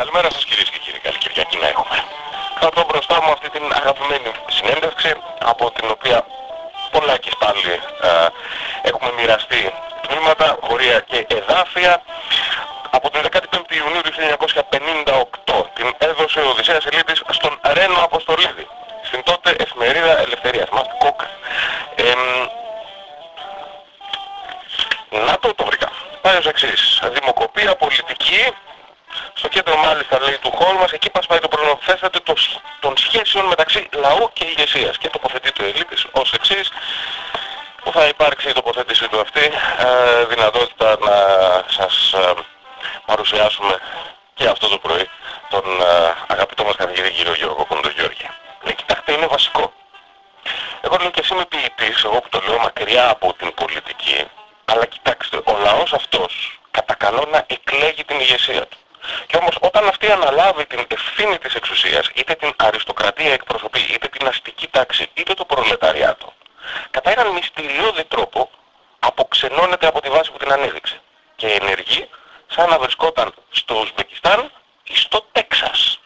Καλημέρα σας κυρίες και κύριοι, καλή Κυριακή να έχουμε. Κρατώ μπροστά μου αυτή την αγαπημένη συνέντευξη, από την οποία πολλά και πάλι ε, έχουμε μοιραστεί τμήματα, χωρία και εδάφια. Από την 15η Ιουνίου του 1958 την έδωσε ο Οδυσσέας Ελίτης στον Ρένο Αποστολίδη, στην τότε εφημερίδα Ελευθερίας, Μαστ Κοκ. να το το βρήκα. Πάει ως εξής. Δημοκοπία πολιτική στο κέντρο μάλιστα λέει του χώρου μας, εκεί πας πάει το προνομφέσταται το, των σχέσεων μεταξύ λαού και ηγεσίας. Και τοποθετεί το Ελίτης ως εξής, που θα υπάρξει η τοποθέτησή του αυτή, ε, δυνατότητα να σας ε, παρουσιάσουμε και αυτό το πρωί τον ε, αγαπητό μας καθηγητή κύριο Γιώργο Κοντογιώργη. Λέει, κοιτάξτε, είναι βασικό. Εγώ λέω και εσύ είμαι ποιητής, εγώ που το λέω μακριά από την πολιτική, αλλά κοιτάξτε, ο λαός αυτός κατά κανόνα εκλέγει την ηγεσία του. Και όμως όταν αυτή αναλάβει την ευθύνη της εξουσίας, είτε την αριστοκρατία εκπροσωπεί, είτε την αστική τάξη, είτε το προλεταριάτο, κατά έναν μυστηριώδη τρόπο αποξενώνεται από τη βάση που την ανέδειξε και ενεργεί σαν να βρισκόταν στο Ουσμπεκιστάν ή στο Τέξας.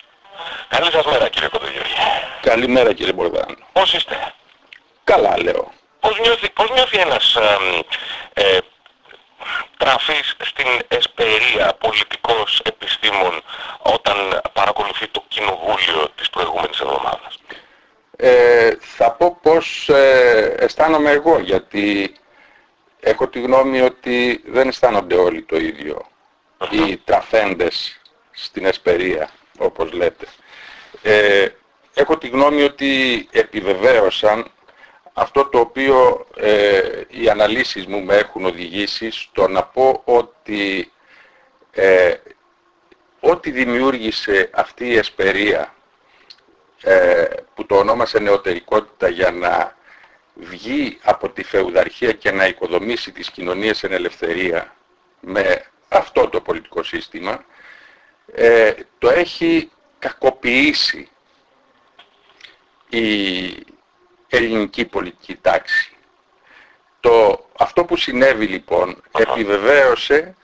Καλή σας μέρα κύριε Κοντογιώργη. Καλημέρα κύριε Μπορδάνο. Πώς είστε; Καλά λέω. Πώς νιώθει, πώς νιώθει ένας ε, τραφής στην εσπερία πολιτικός επιστήμων όταν παρακολουθεί το κοινοβούλιο της προηγούμενης εβδομάδας; Ε, θα πω πώς ε, αισθάνομαι εγώ γιατί έχω τη γνώμη ότι δεν αισθάνονται όλοι το ίδιο οι τραφέντες στην εσπερία όπως λέτε. Ε, έχω τη γνώμη ότι επιβεβαίωσαν αυτό το οποίο ε, οι αναλύσεις μου με έχουν οδηγήσει στο να πω ότι ε, ό,τι δημιούργησε αυτή η εσπερία ε, που το ονόμασε νεωτερικότητα για να βγει από τη φεουδαρχία και να οικοδομήσει τις κοινωνίες εν ελευθερία με αυτό το πολιτικό σύστημα ε, το έχει κακοποιήσει η ελληνική πολιτική τάξη. Το, αυτό που συνέβη λοιπόν επιβεβαίωσε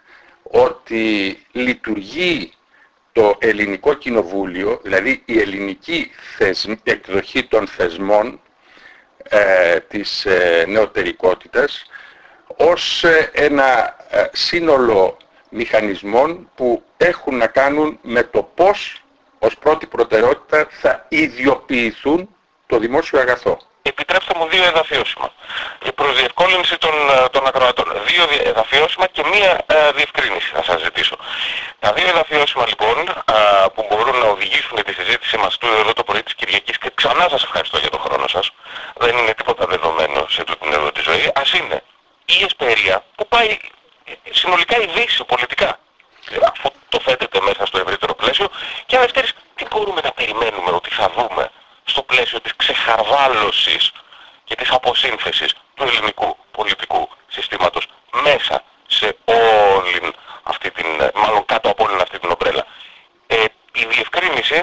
ότι λειτουργεί το ελληνικό κοινοβούλιο, δηλαδή η ελληνική εκδοχή των θεσμών ε, της ε, νεωτερικότητας ως ε, ένα ε, σύνολο μηχανισμών που έχουν να κάνουν με το πώς ως πρώτη προτεραιότητα θα ιδιοποιηθούν το δημόσιο αγαθό επιτρέψτε μου δύο εδαφιώσιμα. Η προσδιευκόλυνση των, ε, των ακροατών. Δύο εδαφιώσιμα και μία ε, διευκρίνηση να σας ζητήσω. Τα δύο εδαφιώσιμα λοιπόν ε, που μπορούν να οδηγήσουν τη συζήτηση μας του εδώ το πρωί της Κυριακής και ξανά σας ευχαριστώ για τον χρόνο σας. Δεν είναι τίποτα δεδομένο σε τούτη την εδώ τη ζωή. Ας είναι η εσπερία που πάει συνολικά η Δύση πολιτικά αφού το θέτεται μέσα στο ευρύτερο πλαίσιο και αν τι μπορούμε να περιμένουμε ότι θα δούμε στο πλαίσιο της ξεχαρβάλωσης και της αποσύνθεσης του ελληνικού πολιτικού συστήματος μέσα σε όλη αυτή την, μάλλον κάτω από όλη αυτή την ομπρέλα. Ε, η διευκρίνηση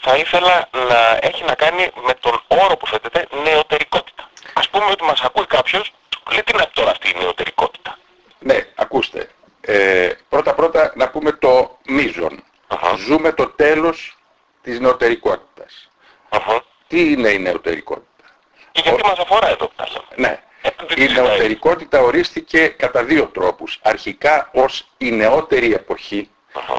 θα ήθελα να έχει να κάνει με τον όρο που θέτεται νεωτερικότητα. Ας πούμε ότι μας ακούει κάποιος, λέει τι είναι τώρα αυτή η νεωτερικότητα. Ναι, ακούστε. Ε, πρώτα πρώτα να πούμε το μείζον. Ζούμε το τέλος της νεωτερικότητας. Τι είναι η νεωτερικότητα; Και γιατί μας αφορά εδώ. Ναι. Ε, η νεωτερικότητα ορίστηκε κατά δύο τρόπους. Αρχικά ως η νεότερη εποχή,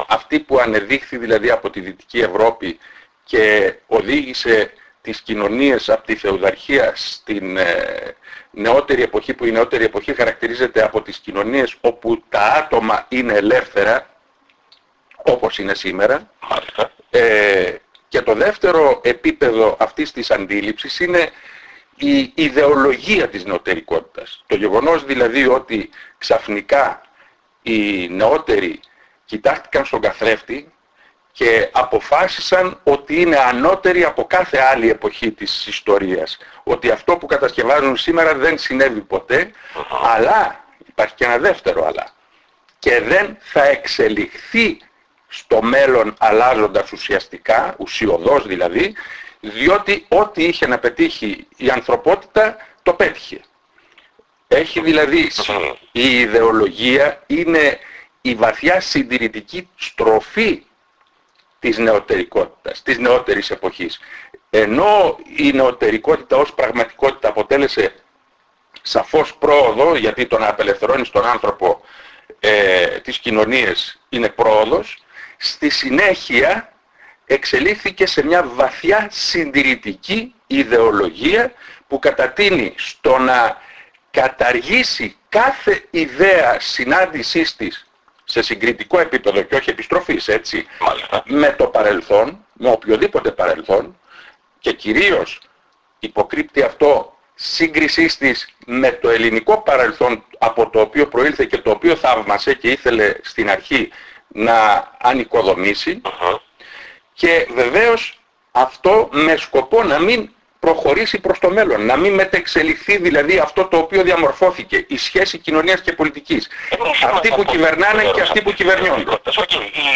αυτή που ανεδείχθη δηλαδή από τη Δυτική Ευρώπη και οδήγησε τις κοινωνίες από τη φεουδαρχία στην ε, νεότερη εποχή που η νεότερη εποχή χαρακτηρίζεται από τις κοινωνίες όπου τα άτομα είναι ελεύθερα όπως είναι σήμερα ε, και το δεύτερο επίπεδο αυτής της αντίληψης είναι η ιδεολογία της νεωτερικότητας. Το γεγονός δηλαδή ότι ξαφνικά οι νεότεροι κοιτάχτηκαν στον καθρέφτη και αποφάσισαν ότι είναι ανώτεροι από κάθε άλλη εποχή της ιστορίας. Ότι αυτό που κατασκευάζουν σήμερα δεν συνέβη ποτέ, αλλά, υπάρχει και ένα δεύτερο αλλά, και δεν θα εξελιχθεί στο μέλλον αλλάζοντας ουσιαστικά, ουσιοδός δηλαδή, διότι ό,τι είχε να πετύχει η ανθρωπότητα το πέτυχε. Έχει δηλαδή, η ιδεολογία είναι η βαθιά συντηρητική στροφή της νεωτερικότητας, της νεότερης εποχής. Ενώ η νεωτερικότητα ως πραγματικότητα αποτέλεσε σαφώς πρόοδο, γιατί το να απελευθερώνεις τον άνθρωπο ε, τις κοινωνίες είναι πρόοδος, στη συνέχεια εξελίχθηκε σε μια βαθιά συντηρητική ιδεολογία που κατατείνει στο να καταργήσει κάθε ιδέα συνάντησής της σε συγκριτικό επίπεδο και όχι επιστροφής έτσι με το παρελθόν, με οποιοδήποτε παρελθόν και κυρίως υποκρύπτει αυτό σύγκρισής της με το ελληνικό παρελθόν από το οποίο προήλθε και το οποίο θαύμασε και ήθελε στην αρχή να ανοικοδομήσει και βεβαίως αυτό με σκοπό να μην προχωρήσει προς το μέλλον, να μην μετεξελιχθεί δηλαδή αυτό το οποίο διαμορφώθηκε, η σχέση κοινωνίας και πολιτικής. Αυτοί που κυβερνάνε και αυτοί που κυβερνιόνται. Okay. Η,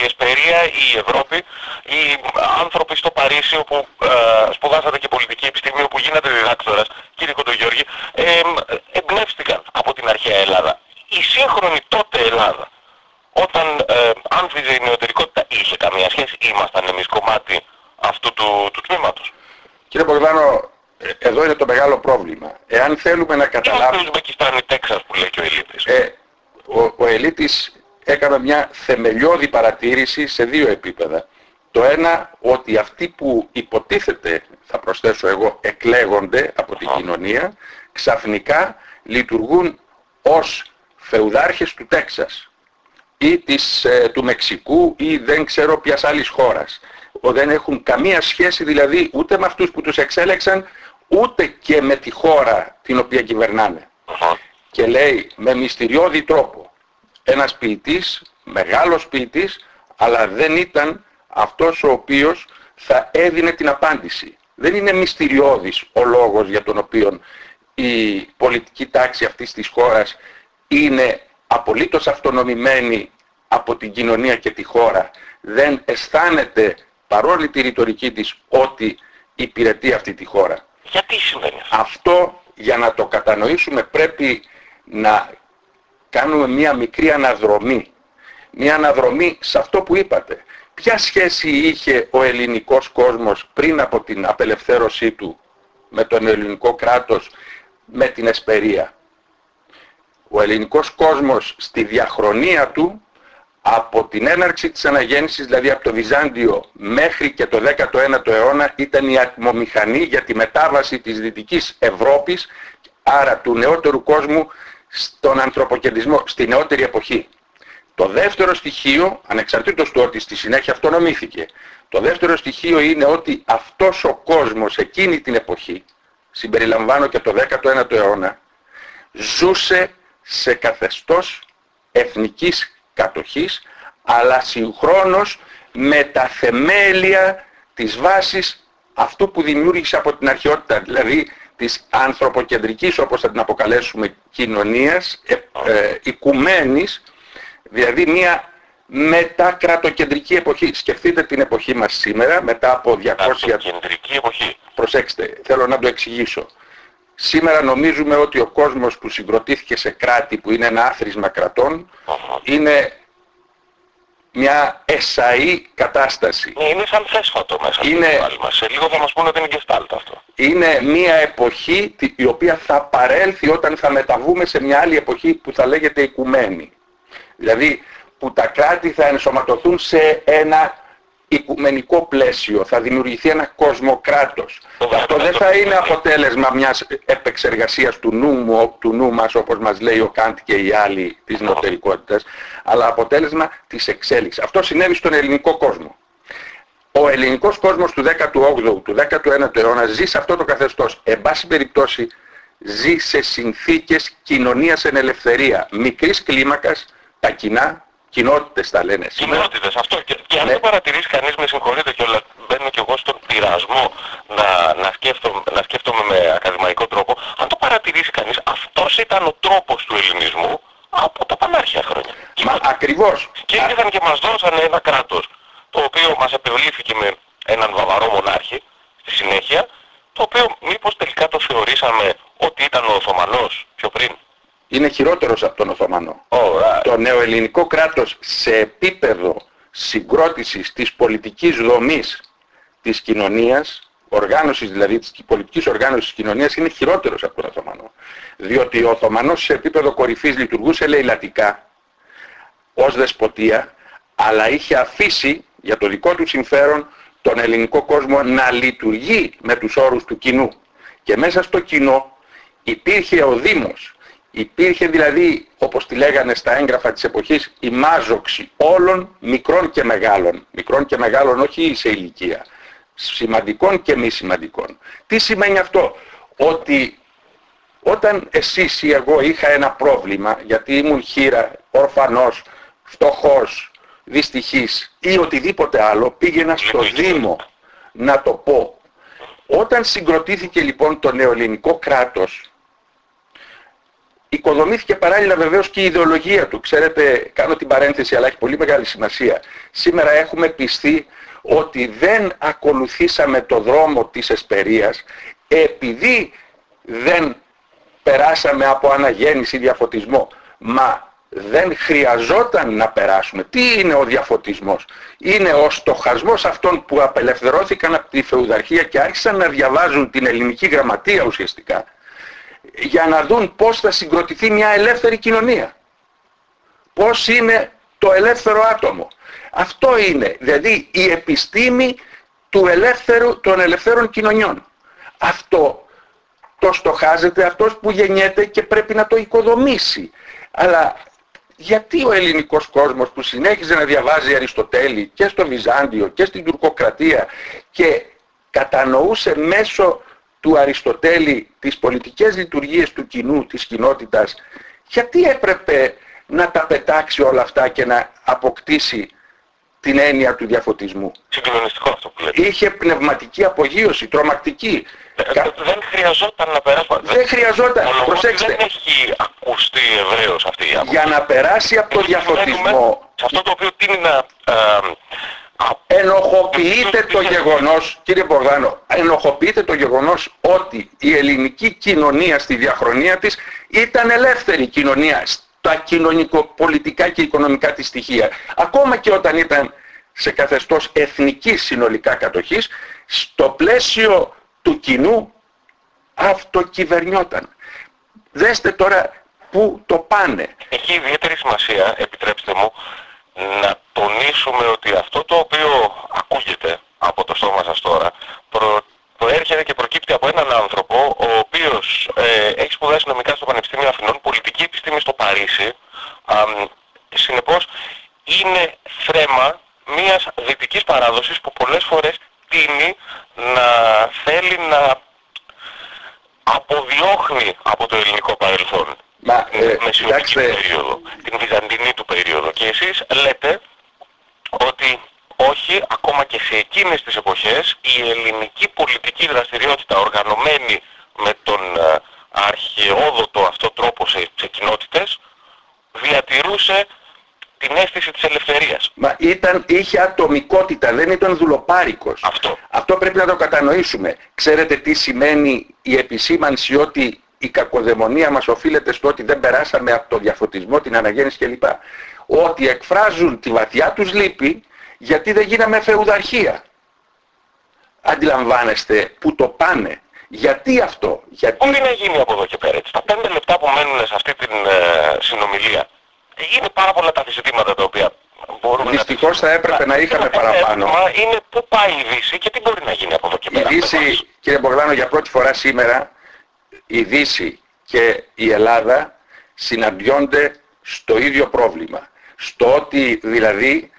η Εσπερία, η Ευρώπη, οι άνθρωποι στο Παρίσι όπου ε, σπουδάσατε και πολιτική επιστήμη, όπου γίνατε διδάκτορας, κύριε Κοντογιώργη, ε, εμπνεύστηκαν από την αρχαία Ελλάδα. Η σύγχρονη τότε Ελλάδα, όταν ε, άνθιζε η νεωτερικότητα, είχε καμία σχέση, ήμασταν εμείς κομμάτι αυτού του, του τμήματος. Κύριε Μπογδάνο, ε, εδώ είναι το μεγάλο πρόβλημα. Εάν θέλουμε να καταλάβουμε... Είναι Τέξας που λέει και ο Ελίτης. Ε, ο, ο Ελίτης έκανε μια θεμελιώδη παρατήρηση σε δύο επίπεδα. Το ένα, ότι αυτοί που υποτίθεται, θα προσθέσω εγώ, εκλέγονται από την κοινωνία, ξαφνικά λειτουργούν ως φεουδάρχες του Τέξας ή της, ε, του Μεξικού ή δεν ξέρω ποιας άλλης χώρας δεν έχουν καμία σχέση δηλαδή ούτε με αυτούς που τους εξέλεξαν ούτε και με τη χώρα την οποία κυβερνάνε. Και λέει με μυστηριώδη τρόπο ένας ποιητής, μεγάλος ποιητής, αλλά δεν ήταν αυτός ο οποίος θα έδινε την απάντηση. Δεν είναι μυστηριώδης ο λόγος για τον οποίο η πολιτική τάξη αυτής της χώρας είναι απολύτως αυτονομημένη από την κοινωνία και τη χώρα. Δεν αισθάνεται παρόλη τη ρητορική της ότι υπηρετεί αυτή τη χώρα. Γιατί σημαίνει αυτό; Αυτό για να το κατανοήσουμε πρέπει να κάνουμε μία μικρή αναδρομή. Μία αναδρομή σε αυτό που είπατε. Ποια σχέση είχε ο ελληνικός κόσμος πριν από την απελευθέρωσή του με τον ελληνικό κράτος, με την Εσπερία; Ο ελληνικός κόσμος στη διαχρονία του από την έναρξη της αναγέννησης, δηλαδή από το Βυζάντιο μέχρι και το 19ο αιώνα, ήταν η ατμομηχανή για τη μετάβαση της Δυτικής Ευρώπης, άρα του νεότερου κόσμου, στον ανθρωποκεντρισμό, στη νεότερη εποχή. Το δεύτερο στοιχείο, ανεξαρτήτως του ότι στη συνέχεια αυτονομήθηκε, το δεύτερο στοιχείο είναι ότι αυτός ο κόσμος εκείνη την εποχή, συμπεριλαμβάνω και το 19ο αιώνα, ζούσε σε καθεστώς εθνικής κατοχής, αλλά συγχρόνως με τα θεμέλια της βάσης αυτού που δημιούργησε από την αρχαιότητα, δηλαδή της ανθρωποκεντρικής, όπως θα την αποκαλέσουμε, κοινωνίας, ε, ε, οικουμένης, δηλαδή μια μετακρατοκεντρική εποχή. Σκεφτείτε την εποχή μας σήμερα, μετά από 200... Κεντρική εποχή. Προσέξτε, θέλω να το εξηγήσω. Σήμερα νομίζουμε ότι ο κόσμος που συγκροτήθηκε σε κράτη που είναι ένα άθροισμα κρατών είναι μια εσαή κατάσταση. Ναι, είναι σαν θέσφατο μέσα είναι... στο μας. Σε λίγο θα μας πούνε ότι είναι γεστάλτα αυτό. Είναι μια εποχή η οποία θα παρέλθει όταν θα μεταβούμε σε μια άλλη εποχή που θα λέγεται οικουμένη. Δηλαδή που τα κράτη θα ενσωματωθούν σε ένα οικουμενικό πλαίσιο, θα δημιουργηθεί ένα κοσμοκράτος. Αυτό δεν θα είναι αποτέλεσμα μιας επεξεργασίας του νου, του νου μας, όπως μας λέει ο Κάντ και οι άλλοι της νοτερικότητας, αλλά αποτέλεσμα της εξέλιξης. Αυτό συνέβη στον ελληνικό κόσμο. Ο ελληνικός κόσμος του 18ου, του 19ου αιώνα ζει σε αυτό το καθεστώς. Εν πάση περιπτώσει ζει σε συνθήκες κοινωνίας εν ελευθερία, μικρής κλίμακας, τα κοινά, κοινότητες τα λένε σήμερα. Κοινότητες, αυτό. Και, και αν ναι. δεν παρατηρήσει κανείς, με συγχωρείτε και όλα, μπαίνω και εγώ στον πειρασμό να, να, σκέφτομαι, να σκέφτομαι με ακαδημαϊκό τρόπο, αν το παρατηρήσει κανείς, αυτός ήταν ο τρόπος του ελληνισμού από τα πανάρχια χρόνια. Μα και, ακριβώς. Και ήρθαν και μας δώσανε ένα κράτος, το οποίο μας επιβλήθηκε με έναν βαβαρό μονάρχη, στη συνέχεια, το οποίο μήπως τελικά το θεωρήσαμε ότι ήταν ο Οθωμανός πιο πριν είναι χειρότερος από τον Οθωμανό. Oh, Το νεοελληνικό κράτος σε επίπεδο συγκρότησης της πολιτικής δομής της κοινωνίας, οργάνωσης δηλαδή της πολιτικής οργάνωσης της κοινωνίας είναι χειρότερος από τον Οθωμανό. Διότι ο Οθωμανός σε επίπεδο κορυφής λειτουργούσε λαιλατικά ως δεσποτεία, αλλά είχε αφήσει για το δικό του συμφέρον τον ελληνικό κόσμο να λειτουργεί με τους όρους του κοινού. Και μέσα στο κοινό υπήρχε ο Δήμος, υπήρχε δηλαδή, όπως τη λέγανε στα έγγραφα της εποχής, η μάζοξη όλων μικρών και μεγάλων. Μικρών και μεγάλων όχι σε ηλικία, σημαντικών και μη σημαντικών. Τι σημαίνει αυτό, ότι όταν εσείς ή εγώ είχα ένα πρόβλημα, γιατί ήμουν χείρα, ορφανός, φτωχός, δυστυχής ή οτιδήποτε άλλο, πήγαινα στο Δήμο να το πω. Όταν συγκροτήθηκε λοιπόν το νεοελληνικό κράτος, οικοδομήθηκε παράλληλα βεβαίως και η ιδεολογία του. Ξέρετε, κάνω την παρένθεση αλλά έχει πολύ μεγάλη σημασία. Σήμερα έχουμε πιστεί ότι δεν ακολουθήσαμε το δρόμο της εσπερίας επειδή δεν περάσαμε από αναγέννηση διαφωτισμό. Μα δεν χρειαζόταν να περάσουμε. Τι είναι ο διαφωτισμός; Είναι ο στοχασμός αυτών που απελευθερώθηκαν από τη φεουδαρχία και άρχισαν να διαβάζουν την ελληνική γραμματεία ουσιαστικά για να δουν πώς θα συγκροτηθεί μια ελεύθερη κοινωνία. Πώς είναι το ελεύθερο άτομο. Αυτό είναι, δηλαδή η επιστήμη του ελεύθερου, των ελευθέρων κοινωνιών. Αυτό το στοχάζεται αυτός που γεννιέται και πρέπει να το οικοδομήσει. Αλλά γιατί ο ελληνικός κόσμος που συνέχιζε να διαβάζει Αριστοτέλη και στο Βυζάντιο και στην Τουρκοκρατία και κατανοούσε μέσω του Αριστοτέλη τις πολιτικές λειτουργίες του κοινού, της κοινότητας, γιατί έπρεπε να τα πετάξει όλα αυτά και να αποκτήσει την έννοια του διαφωτισμού; Συγκλονιστικό αυτό που λέτε. Είχε πνευματική απογείωση, τρομακτική. Ε, δεν χρειαζόταν να περάσει. Δεν χρειαζόταν. Προσέξτε. Δεν έχει ακουστεί ευρέως αυτή η άποψη. Για να περάσει από το διαφωτισμό. Σε αυτό το οποίο τίνει να ε, ενοχοποιείται το γεγονός, κύριε Πορδάνο, ενοχοποιείται το γεγονός ότι η ελληνική κοινωνία στη διαχρονία της ήταν ελεύθερη κοινωνία στα κοινωνικοπολιτικά και οικονομικά της στοιχεία. Ακόμα και όταν ήταν σε καθεστώς εθνικής συνολικά κατοχής, στο πλαίσιο του κοινού αυτοκυβερνιόταν. Δέστε τώρα πού το πάνε. Έχει ιδιαίτερη σημασία, επιτρέψτε μου, να τονίσουμε ότι αυτό το οποίο ακούγεται από το στόμα σας τώρα προ, προέρχεται και προκύπτει από έναν άνθρωπο ο οποίος ε, έχει σπουδάσει νομικά στο Πανεπιστήμιο Αθηνών, πολιτική επιστήμη στο Παρίσι, α, συνεπώς είναι θρέμα μιας δυτικής παράδοσης που πολλές φορές τίνει να θέλει να αποδιώχνει από το ελληνικό παρελθόν. Μα, ε, περίοδο, την βυζαντινή του περίοδο. Και εσείς λέτε ότι όχι, ακόμα και σε εκείνες τις εποχές η ελληνική πολιτική δραστηριότητα οργανωμένη με τον ε, αρχαιόδοτο αυτό τρόπο σε, σε κοινότητες διατηρούσε την αίσθηση της ελευθερίας. Μα ήταν, είχε ατομικότητα, δεν ήταν δουλοπάρικος. Αυτό. Αυτό πρέπει να το κατανοήσουμε. Ξέρετε τι σημαίνει η επισήμανση ότι η κακοδαιμονία μας οφείλεται στο ότι δεν περάσαμε από το διαφωτισμό, την αναγέννηση κλπ. Ότι εκφράζουν τη βαθιά τους λύπη γιατί δεν γίναμε φεουδαρχία. Αντιλαμβάνεστε που το πάνε. Γιατί αυτό. Γιατί... Μπορεί να γίνει από εδώ και πέρα. Έτσι. Τα πέντε λεπτά που μένουν σε αυτή την ε, συνομιλία είναι πάρα πολλά τα ζητήματα τα οποία μπορούμε Δυστυχώς να... θα έπρεπε να είχαμε παραπάνω. Είναι πού πάει η Δύση και τι μπορεί να γίνει από εδώ και πέρα. Η Δύση, κύριε Μπογδάνο, για πρώτη φορά σήμερα η Δύση και η Ελλάδα συναντιόνται στο ίδιο πρόβλημα. Στο ότι δηλαδή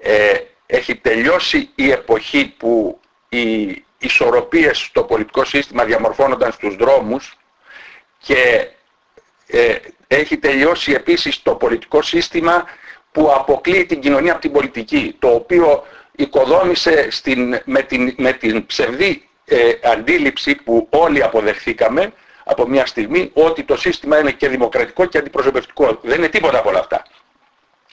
ε, έχει τελειώσει η εποχή που οι ισορροπίες στο πολιτικό σύστημα διαμορφώνονταν στους δρόμους και ε, έχει τελειώσει επίσης το πολιτικό σύστημα που αποκλείει την κοινωνία από την πολιτική, το οποίο οικοδόμησε στην, με, την, με την ψευδή ε, αντίληψη που όλοι αποδεχθήκαμε από μια στιγμή ότι το σύστημα είναι και δημοκρατικό και αντιπροσωπευτικό. Δεν είναι τίποτα από όλα αυτά.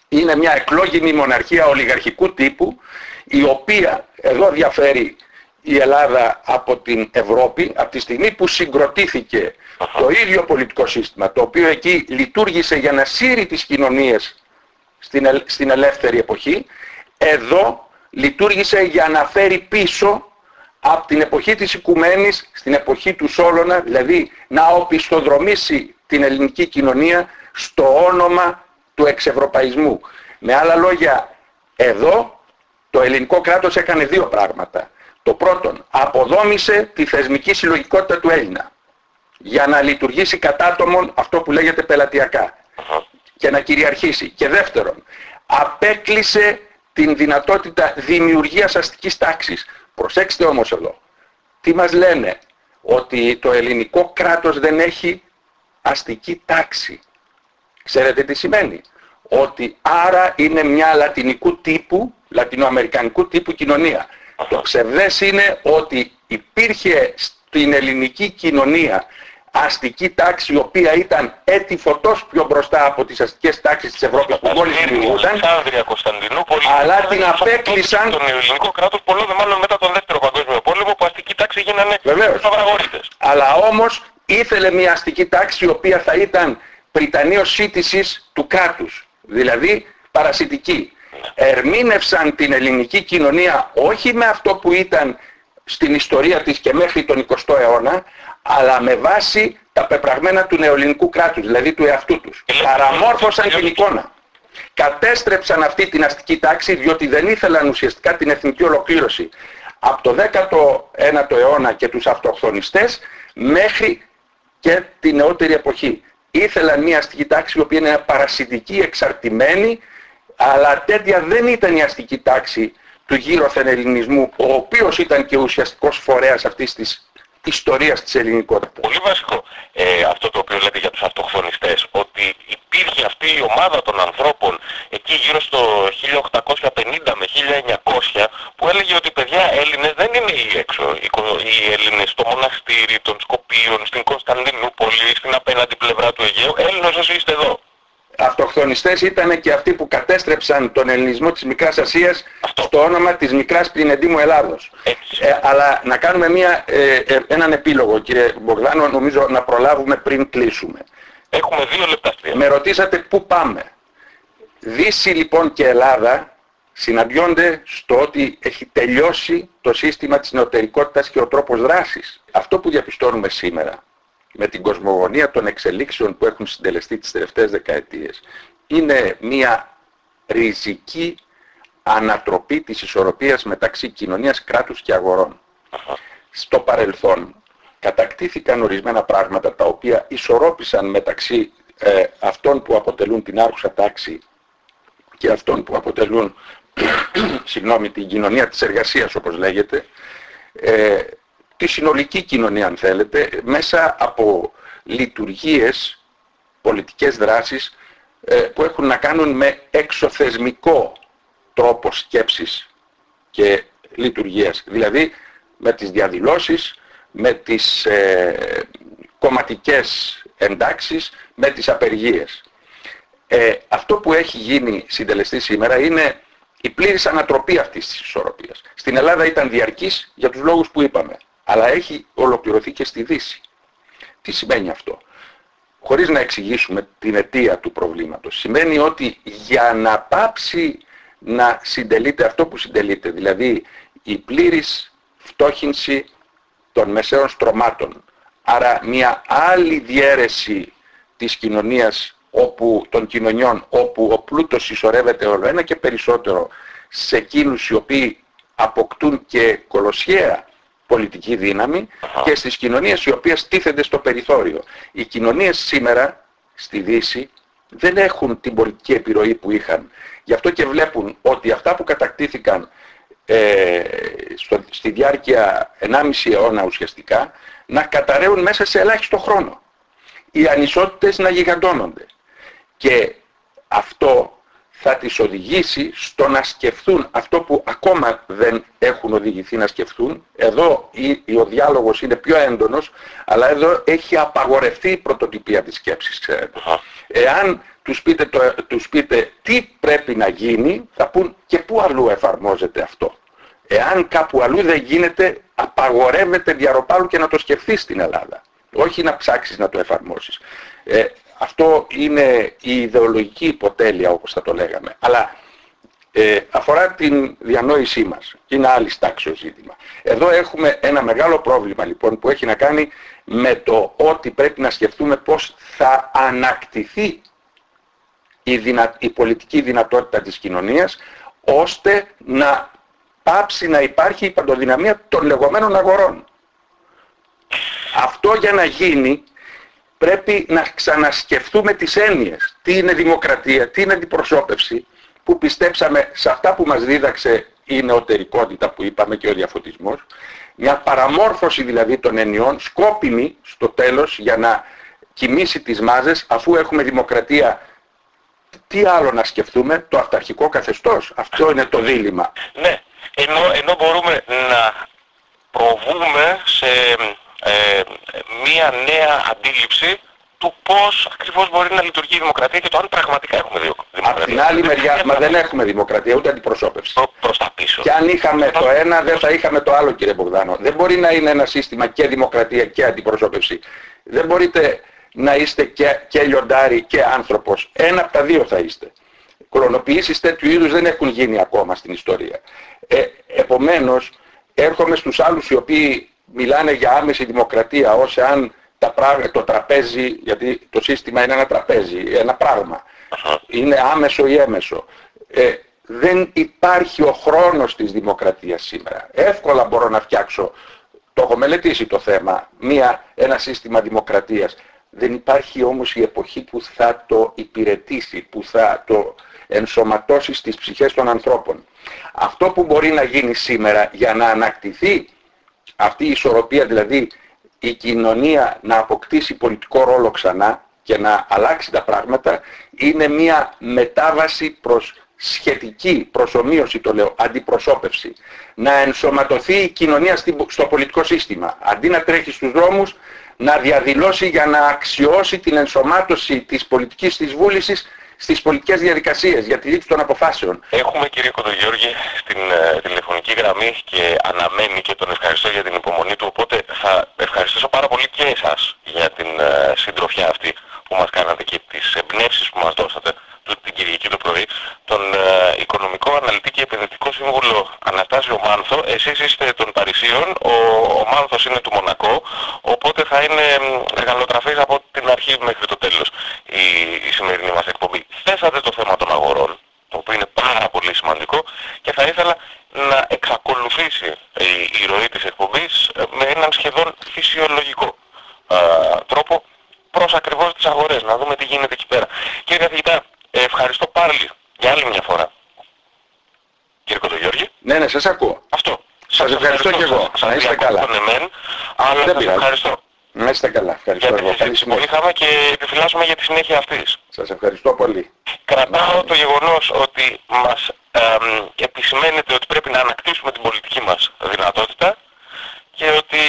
Είναι μια εκλόγιμη μοναρχία ολιγαρχικού τύπου η οποία εδώ διαφέρει η Ελλάδα από την Ευρώπη από τη στιγμή που συγκροτήθηκε το ίδιο πολιτικό σύστημα το οποίο εκεί λειτουργήσε για να σύρει τις κοινωνίες στην, στην ελεύθερη εποχή εδώ λειτουργήσε για να φέρει πίσω από την εποχή της Οικουμένης στην εποχή του Σόλωνα, δηλαδή να οπισθοδρομήσει την ελληνική κοινωνία στο όνομα του εξευρωπαϊσμού. Με άλλα λόγια, εδώ το ελληνικό κράτος έκανε δύο πράγματα. Το πρώτον, αποδόμησε τη θεσμική συλλογικότητα του Έλληνα για να λειτουργήσει κατάτομον αυτό που λέγεται πελατειακά και να κυριαρχήσει. Και δεύτερον, απέκλεισε την δυνατότητα δημιουργίας αστικής τάξης. Προσέξτε όμως εδώ, τι μας λένε, ότι το ελληνικό κράτος δεν έχει αστική τάξη. Ξέρετε τι σημαίνει; Ότι άρα είναι μια λατινικού τύπου, λατινοαμερικανικού τύπου κοινωνία. Το ψευδές είναι ότι υπήρχε στην ελληνική κοινωνία αστική τάξη η οποία ήταν έτη φωτός πιο μπροστά από τις αστικές τάξεις της Ευρώπης που μόλις δημιουργούνταν αλλά την απέκλεισαν τον ελληνικό κράτος πολλό δε μάλλον μετά τον δεύτερο παγκόσμιο πόλεμο που αστική τάξη γίνανε αγραγορείτες. Αλλά όμως ήθελε μια αστική τάξη η οποία θα ήταν πριτανίως σύντησης του κράτους δηλαδή παρασιτική. Ερμήνευσαν την ελληνική κοινωνία όχι με αυτό που ήταν στην ιστορία της και μέχρι τον 20ο αιώνα, αλλά με βάση τα πεπραγμένα του νεοελληνικού κράτους, δηλαδή του εαυτού τους. Παραμόρφωσαν την εικόνα. Κατέστρεψαν αυτή την αστική τάξη διότι δεν ήθελαν ουσιαστικά την εθνική ολοκλήρωση. Από το 19ο αιώνα και τους αυτοχθονιστές μέχρι και την νεότερη εποχή. Ήθελαν μια αστική τάξη η οποία είναι παρασυντική, εξαρτημένη, αλλά τέτοια δεν ήταν η αστική τάξη του γύρω ελληνισμού, ο οποίος ήταν και ουσιαστικός φορέας αυτής της ιστορίας της ελληνικότητας. Πολύ βασικό ε, αυτό το οποίο λέτε για τους αυτοχθονιστές, ότι υπήρχε αυτή η ομάδα των ανθρώπων εκεί γύρω στο 1850 με 1900 που έλεγε ότι παιδιά Έλληνες δεν είναι οι έξω, οι Έλληνες στο μοναστήρι των Σκοπίων, στην Κωνσταντινούπολη, στην απέναντι πλευρά του Αιγαίου, Έλληνες όσοι είστε εδώ αυτοχθονιστές ήταν και αυτοί που κατέστρεψαν τον ελληνισμό της Μικράς Ασίας στο όνομα της Μικράς Πληνεντήμου Ελλάδος. Ε, αλλά να κάνουμε μια, ε, ε, έναν επίλογο κύριε Μπογδάνο, νομίζω να προλάβουμε πριν κλείσουμε. Έχουμε δύο λεπτά Με ρωτήσατε πού πάμε. Δύση λοιπόν και Ελλάδα συναντιόνται στο ότι έχει τελειώσει το σύστημα της νεωτερικότητας και ο τρόπος δράσης. Αυτό που διαπιστώνουμε σήμερα με την κοσμογονία των εξελίξεων που έχουν συντελεστεί τις τελευταίες δεκαετίες είναι μια ριζική ανατροπή της ισορροπίας μεταξύ κοινωνίας, κράτους και αγορών. Στο παρελθόν κατακτήθηκαν ορισμένα πράγματα τα οποία ισορρόπησαν μεταξύ ε, αυτών που αποτελούν την άρχουσα τάξη και αυτών που αποτελούν συγγνώμη, την κοινωνία της εργασίας όπως λέγεται ε, τη συνολική κοινωνία αν θέλετε μέσα από λειτουργίες, πολιτικές δράσεις ε, που έχουν να κάνουν με εξωθεσμικό τρόπο σκέψης και λειτουργίας. Δηλαδή με τις διαδηλώσεις, με τις ε, κομματικές εντάξεις, με τις απεργίες. Ε, αυτό που έχει γίνει συντελεστή σήμερα είναι η πλήρης ανατροπή αυτής της ισορροπίας. Στην Ελλάδα ήταν διαρκής για τους λόγους που είπαμε αλλά έχει ολοκληρωθεί και στη Δύση. Τι σημαίνει αυτό; Χωρίς να εξηγήσουμε την αιτία του προβλήματος. Σημαίνει ότι για να πάψει να συντελείται αυτό που συντελείται, δηλαδή η πλήρης φτώχυνση των μεσαίων στρωμάτων, άρα μια άλλη διαίρεση της κοινωνίας όπου, των κοινωνιών όπου ο πλούτος συσσωρεύεται όλο ένα και περισσότερο σε εκείνους οι οποίοι αποκτούν και κολοσιαία πολιτική δύναμη και στις κοινωνίες οι οποίες τίθενται στο περιθώριο. Οι κοινωνίες σήμερα στη Δύση δεν έχουν την πολιτική επιρροή που είχαν. Γι' αυτό και βλέπουν ότι αυτά που κατακτήθηκαν ε, στο, στη διάρκεια 1,5 αιώνα ουσιαστικά να καταραίουν μέσα σε ελάχιστο χρόνο. Οι ανισότητες να γιγαντώνονται. Και αυτό θα τις οδηγήσει στο να σκεφτούν αυτό που ακόμα δεν έχουν οδηγηθεί να σκεφτούν. Εδώ ο διάλογος είναι πιο έντονος, αλλά εδώ έχει απαγορευτεί η πρωτοτυπία της σκέψης, ξέρετε. Εάν τους πείτε, το, τους πείτε τι πρέπει να γίνει, θα πούν και πού αλλού εφαρμόζεται αυτό. Εάν κάπου αλλού δεν γίνεται, απαγορεύεται διαρροπάλου και να το σκεφτείς στην Ελλάδα. Όχι να ψάξεις να το εφαρμόσεις. Ε, αυτό είναι η ιδεολογική υποτέλεια όπως θα το λέγαμε. Αλλά ε, αφορά την διανόησή μας. Είναι άλλη τάξη ζήτημα. Εδώ έχουμε ένα μεγάλο πρόβλημα λοιπόν που έχει να κάνει με το ότι πρέπει να σκεφτούμε πώς θα ανακτηθεί η, η πολιτική δυνατότητα της κοινωνίας ώστε να πάψει να υπάρχει η παντοδυναμία των λεγόμενων αγορών. Αυτό για να γίνει πρέπει να ξανασκεφτούμε τις έννοιες. Τι είναι δημοκρατία, τι είναι αντιπροσώπευση, που πιστέψαμε σε αυτά που μας δίδαξε η νεωτερικότητα που είπαμε και ο διαφωτισμός, μια παραμόρφωση δηλαδή των ενιών, σκόπιμη στο τέλος για να κοιμήσει τις μάζες, αφού έχουμε δημοκρατία τι άλλο να σκεφτούμε, το αυταρχικό καθεστώς. Αυτό είναι το δίλημα. Ναι, ενώ, ενώ μπορούμε να προβούμε σε ε, μία νέα αντίληψη του πώς ακριβώς μπορεί να λειτουργεί η δημοκρατία και το αν πραγματικά έχουμε δημοκρατία. Από την άλλη μεριά, μα δεν έχουμε δημοκρατία ούτε αντιπροσώπευση. Προ, προς τα πίσω. Και αν είχαμε το ένα δεν θα είχαμε το άλλο κύριε Μπογδάνο. Δεν μπορεί να είναι ένα σύστημα και δημοκρατία και αντιπροσώπευση. Δεν μπορείτε να είστε και, και λιοντάρι και άνθρωπος. Ένα από τα δύο θα είστε. Κρονοποιήσεις τέτοιου είδους δεν έχουν γίνει ακόμα στην ιστορία. Ε, επομένως, έρχομαι στους άλλους οι οποίοι μιλάνε για άμεση δημοκρατία ως εάν τα το τραπέζι, γιατί το σύστημα είναι ένα τραπέζι, ένα πράγμα. Είναι άμεσο ή έμεσο. Ε, δεν υπάρχει ο χρόνος της δημοκρατίας σήμερα. Εύκολα μπορώ να φτιάξω, το έχω μελετήσει το θέμα, μια, ένα σύστημα δημοκρατίας. Δεν υπάρχει όμως η εποχή που θα το υπηρετήσει, που θα το ενσωματώσει στις ψυχές των ανθρώπων. Αυτό που μπορεί να γίνει σήμερα για να ανακτηθεί αυτή η ισορροπία, δηλαδή η κοινωνία να αποκτήσει πολιτικό ρόλο ξανά και να αλλάξει τα πράγματα, είναι μια μετάβαση προς σχετική προσωμείωση το λέω, αντιπροσώπευση. Να ενσωματωθεί η κοινωνία στο πολιτικό σύστημα. Αντί να τρέχει στους δρόμους, να διαδηλώσει για να αξιώσει την ενσωμάτωση της πολιτικής της βούλησης στις πολιτικές διαδικασίες για τη λήψη των αποφάσεων. Έχουμε κύριε Κοντογιώργη στην ε, τηλεφωνική γραμμή και αναμένει και τον ευχαριστώ για την υπομονή του, οπότε θα ευχαριστήσω πάρα πολύ και εσάς για την ε, συντροφιά αυτή που μας κάνατε και τις εμπνεύσεις που μας δώσατε την Κυριακή το πρωί, τον ε, οικονομικό αναλυτή και επενδυτικό σύμβουλο Αναστάσιο Μάνθο. Εσείς είστε των Παρισίων, ο, ο Μάνθος είναι του Μονακό, οπότε θα είναι μεγαλοτραφής από την αρχή μέχρι το τέλος η, η σημερινή μας εκπομπή. Θέσατε το θέμα των αγορών, το οποίο είναι πάρα πολύ σημαντικό και θα ήθελα να εξακολουθήσει η, η ροή της εκπομπής ε, με έναν σχεδόν φυσιολογικό ε, τρόπο προς ακριβώς τις αγορές, να δούμε τι γίνεται εκεί πέρα. Κύριε καθηγητά, ευχαριστώ πάλι για άλλη μια φορά. Κύριε Κοντογιώργη. Ναι, ναι, σας ακούω. Αυτό. Σας, ευχαριστώ, και εγώ. Σας, είστε καλά. Εμέν, αλλά Δεν σας ευχαριστώ. Να είστε καλά. Ευχαριστώ για εγώ. την που είχαμε και επιφυλάσσουμε για τη συνέχεια αυτής. Σας ευχαριστώ πολύ. Κρατάω το γεγονός ότι μας ε, επισημαίνεται ότι πρέπει να ανακτήσουμε την πολιτική μας δυνατότητα και ότι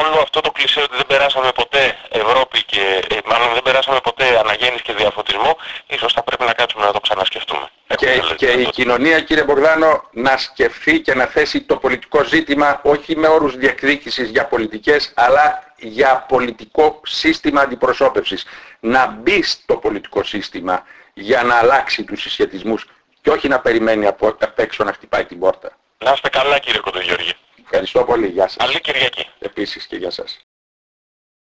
όλο αυτό το κλισέ ότι δεν περάσαμε ποτέ Ευρώπη και ε, μάλλον δεν περάσαμε ποτέ αναγέννηση και διαφωτισμό, ίσως θα πρέπει να κάτσουμε να το ξανασκεφτούμε. Και, και η κοινωνία κύριε Μπογδάνο να σκεφτεί και να θέσει το πολιτικό ζήτημα όχι με όρους διεκδίκησης για πολιτικές αλλά για πολιτικό σύστημα αντιπροσώπευσης. Να μπει στο πολιτικό σύστημα για να αλλάξει τους συσχετισμούς και όχι να περιμένει από, απ' έξω να χτυπάει την πόρτα. Να είστε καλά κύριε Κοντογιώργη. Ευχαριστώ πολύ. Γεια σας. Καλή Κυριακή. Επίσης και για σας.